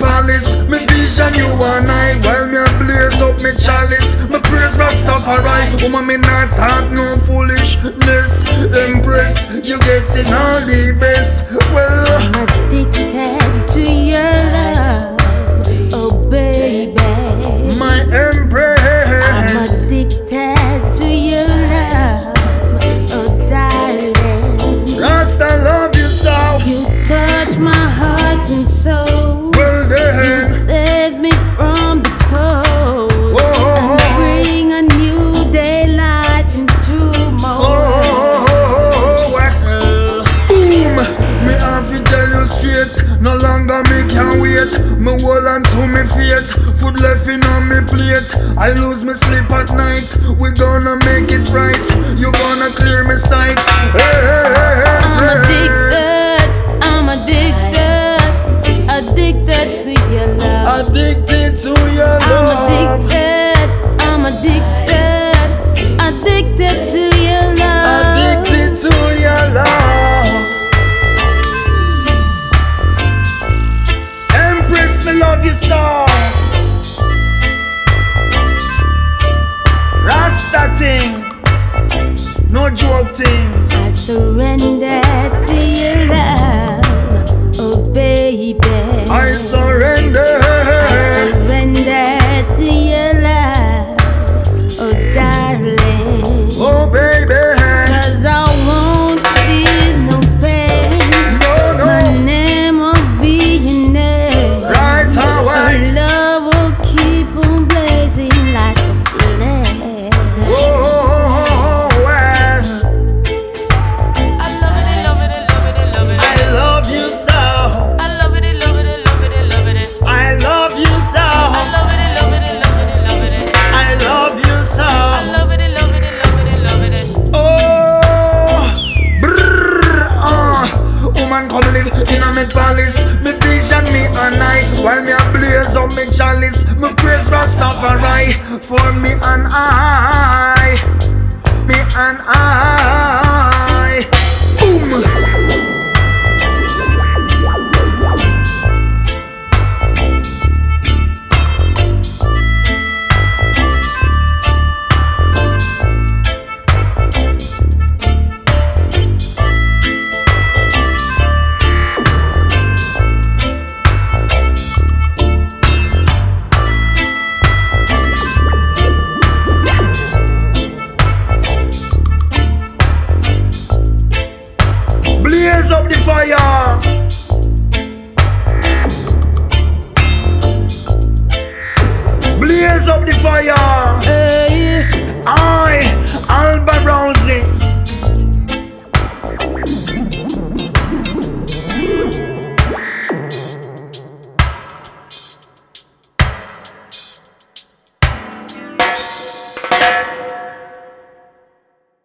My palace. Me vision you and I, while me blaze up me chalice. Me praise Rastafari, woman me not talk no foolishness. Empress, you getting all the best. Well. Food left in on me plate. I lose me sleep at night. We gonna make it right. You gonna clear me sight. Hey, hey, hey. surrender. chalice. Me vision, me and I. While me a blaze up me chalice, me praise Rastafari for me and I.